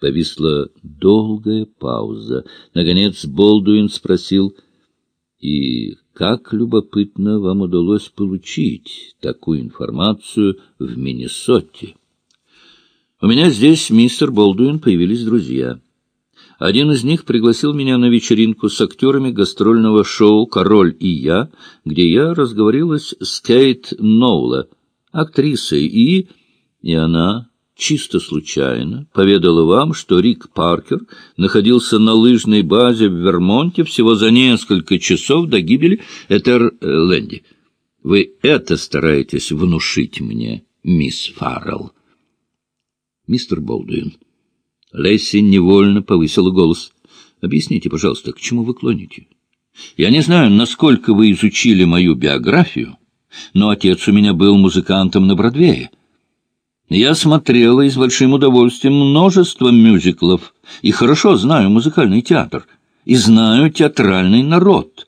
Повисла долгая пауза. Наконец Болдуин спросил, «И как любопытно вам удалось получить такую информацию в Миннесоте?» «У меня здесь, мистер Болдуин, появились друзья». Один из них пригласил меня на вечеринку с актерами гастрольного шоу «Король и я», где я разговорилась с Кейт Ноула, актрисой, и... и она чисто случайно поведала вам, что Рик Паркер находился на лыжной базе в Вермонте всего за несколько часов до гибели Этер-Лэнди. Вы это стараетесь внушить мне, мисс Фаррелл? Мистер Болдуин. Лесси невольно повысила голос. Объясните, пожалуйста, к чему вы клоните? Я не знаю, насколько вы изучили мою биографию, но отец у меня был музыкантом на Бродвее. Я смотрела и с большим удовольствием множество мюзиклов и хорошо знаю музыкальный театр, и знаю театральный народ.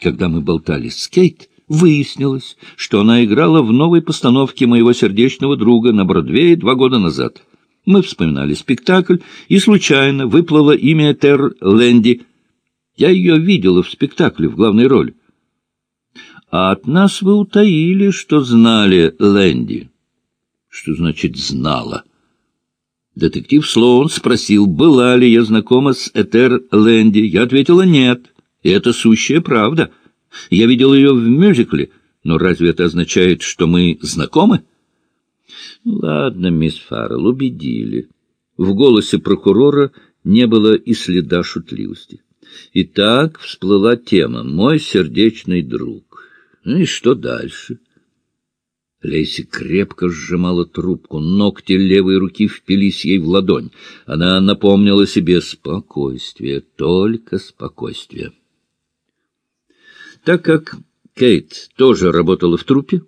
Когда мы болтали с Кейт, выяснилось, что она играла в новой постановке моего сердечного друга на Бродвее два года назад. Мы вспоминали спектакль, и случайно выплыло имя Тер Лэнди. Я ее видела в спектакле в главной роли. А от нас вы утаили, что знали Лэнди. Что значит «знала»? Детектив Слоун спросил, была ли я знакома с Этер Лэнди. Я ответила «нет». И это сущая правда. Я видел ее в мюзикле, но разве это означает, что мы знакомы? Ладно, мисс Фаррелл, убедили. В голосе прокурора не было и следа шутливости. Итак, всплыла тема «Мой сердечный друг». Ну и что дальше? — Лейси крепко сжимала трубку, ногти левой руки впились ей в ладонь. Она напомнила себе спокойствие, только спокойствие. Так как Кейт тоже работала в трупе,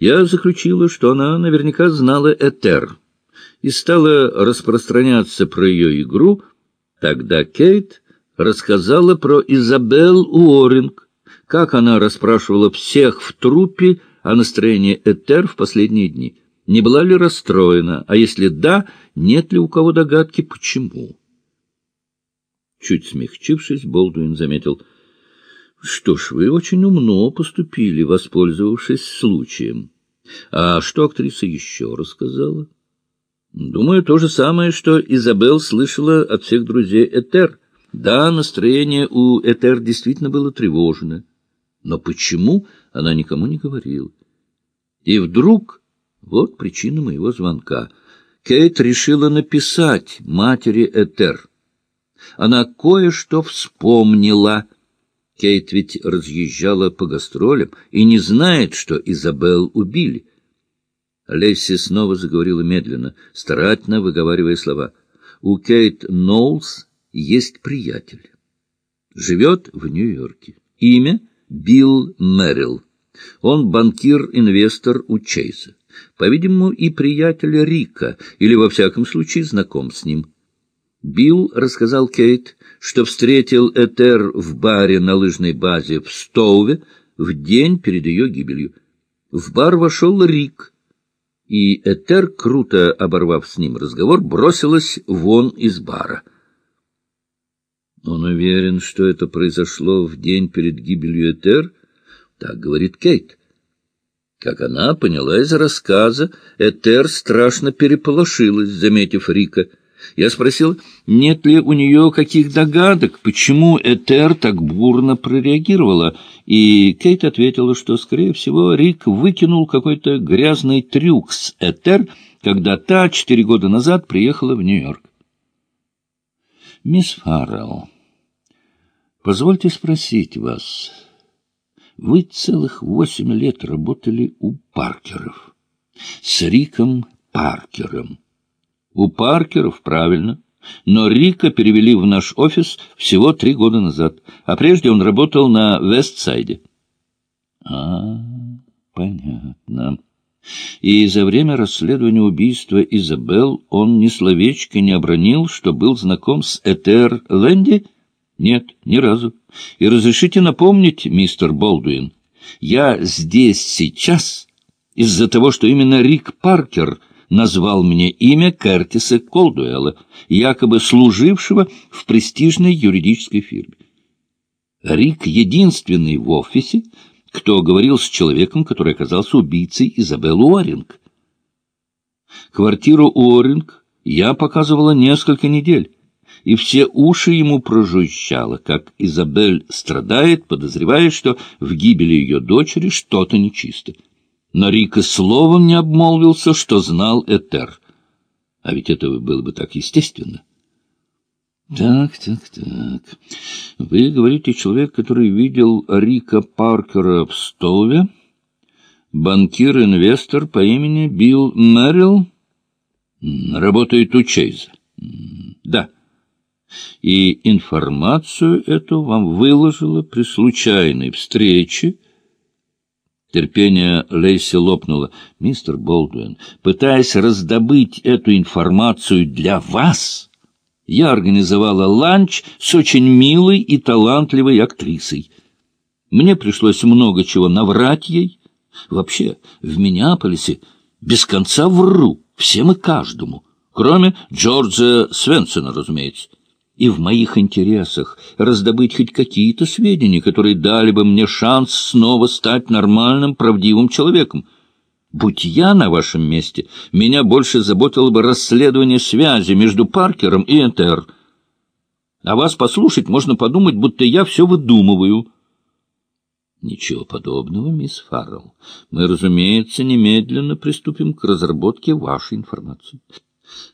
я заключила, что она наверняка знала Этер и стала распространяться про ее игру. Тогда Кейт рассказала про Изабел Уоринг, как она расспрашивала всех в трупе, о настроении Этер в последние дни? Не была ли расстроена? А если да, нет ли у кого догадки, почему? Чуть смягчившись, Болдуин заметил, что ж, вы очень умно поступили, воспользовавшись случаем. А что актриса еще рассказала? Думаю, то же самое, что Изабел слышала от всех друзей Этер. Да, настроение у Этер действительно было тревожное. Но почему, она никому не говорила. И вдруг, вот причина моего звонка, Кейт решила написать матери Этер. Она кое-что вспомнила. Кейт ведь разъезжала по гастролям и не знает, что Изабел убили. Лесси снова заговорила медленно, старательно выговаривая слова. У Кейт Ноулс есть приятель. Живет в Нью-Йорке. Имя — Билл Мэрилл. Он банкир-инвестор у Чейза. По-видимому, и приятель Рика, или, во всяком случае, знаком с ним. Билл рассказал Кейт, что встретил Этер в баре на лыжной базе в Стоуве в день перед ее гибелью. В бар вошел Рик, и Этер, круто оборвав с ним разговор, бросилась вон из бара. Он уверен, что это произошло в день перед гибелью Этер, так говорит Кейт. Как она поняла из рассказа, Этер страшно переполошилась, заметив Рика. Я спросил, нет ли у нее каких догадок, почему Этер так бурно прореагировала, и Кейт ответила, что, скорее всего, Рик выкинул какой-то грязный трюк с Этер, когда та четыре года назад приехала в Нью-Йорк. «Мисс Фаррелл», Позвольте спросить вас. Вы целых восемь лет работали у Паркеров. С Риком Паркером. У Паркеров, правильно. Но Рика перевели в наш офис всего три года назад, а прежде он работал на Вестсайде. А, понятно. И за время расследования убийства Изабел он ни словечко не обронил, что был знаком с Этер Лэнди? Нет, ни разу. И разрешите напомнить, мистер Болдуин, я здесь сейчас из-за того, что именно Рик Паркер назвал мне имя Кертиса Колдуэлла, якобы служившего в престижной юридической фирме. Рик единственный в офисе, кто говорил с человеком, который оказался убийцей Изабеллы Уоринг. Квартиру Уоринг я показывала несколько недель, и все уши ему прожужжало, как Изабель страдает, подозревая, что в гибели ее дочери что-то нечисто. Но Рик и словом не обмолвился, что знал Этер. А ведь это было бы так естественно. Так, так, так. Вы говорите, человек, который видел Рика Паркера в Стоуве, банкир-инвестор по имени Билл Мэрилл, работает у Чейза. Да. И информацию эту вам выложила при случайной встрече. Терпение Лейси лопнуло. Мистер Болдуин, пытаясь раздобыть эту информацию для вас, я организовала ланч с очень милой и талантливой актрисой. Мне пришлось много чего наврать ей. Вообще, в Миннеаполисе без конца вру всем и каждому, кроме Джорджа Свенсона, разумеется. И в моих интересах раздобыть хоть какие-то сведения, которые дали бы мне шанс снова стать нормальным, правдивым человеком. Будь я на вашем месте, меня больше заботило бы расследование связи между Паркером и Энтер. А вас послушать можно подумать, будто я все выдумываю. Ничего подобного, мисс Фаррелл. Мы, разумеется, немедленно приступим к разработке вашей информации.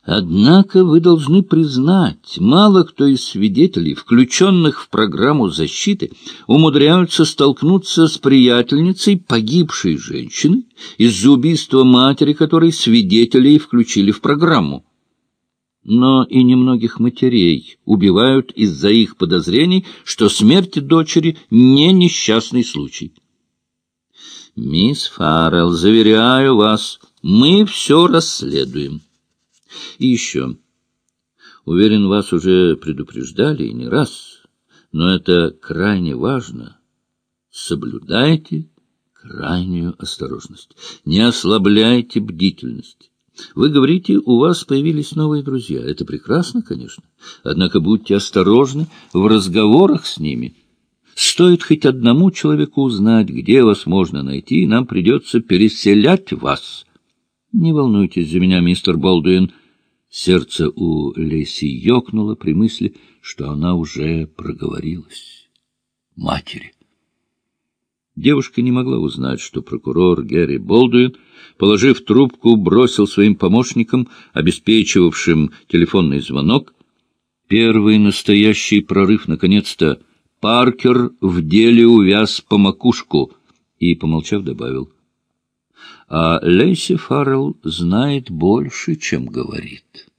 Однако вы должны признать, мало кто из свидетелей, включенных в программу защиты, умудряются столкнуться с приятельницей погибшей женщины из-за убийства матери, которой свидетелей включили в программу. Но и немногих матерей убивают из-за их подозрений, что смерть дочери не несчастный случай. Мисс Фаррелл, заверяю вас, мы все расследуем. И еще. Уверен, вас уже предупреждали и не раз, но это крайне важно. Соблюдайте крайнюю осторожность. Не ослабляйте бдительность. Вы говорите, у вас появились новые друзья. Это прекрасно, конечно. Однако будьте осторожны в разговорах с ними. Стоит хоть одному человеку узнать, где вас можно найти, и нам придется переселять вас. Не волнуйтесь за меня, мистер Болдуин. Сердце у Леси ёкнуло при мысли, что она уже проговорилась. Матери. Девушка не могла узнать, что прокурор Гэри Болдуин, положив трубку, бросил своим помощникам, обеспечивавшим телефонный звонок. Первый настоящий прорыв, наконец-то, Паркер в деле увяз по макушку и, помолчав, добавил — а Лейси Фаррелл знает больше, чем говорит.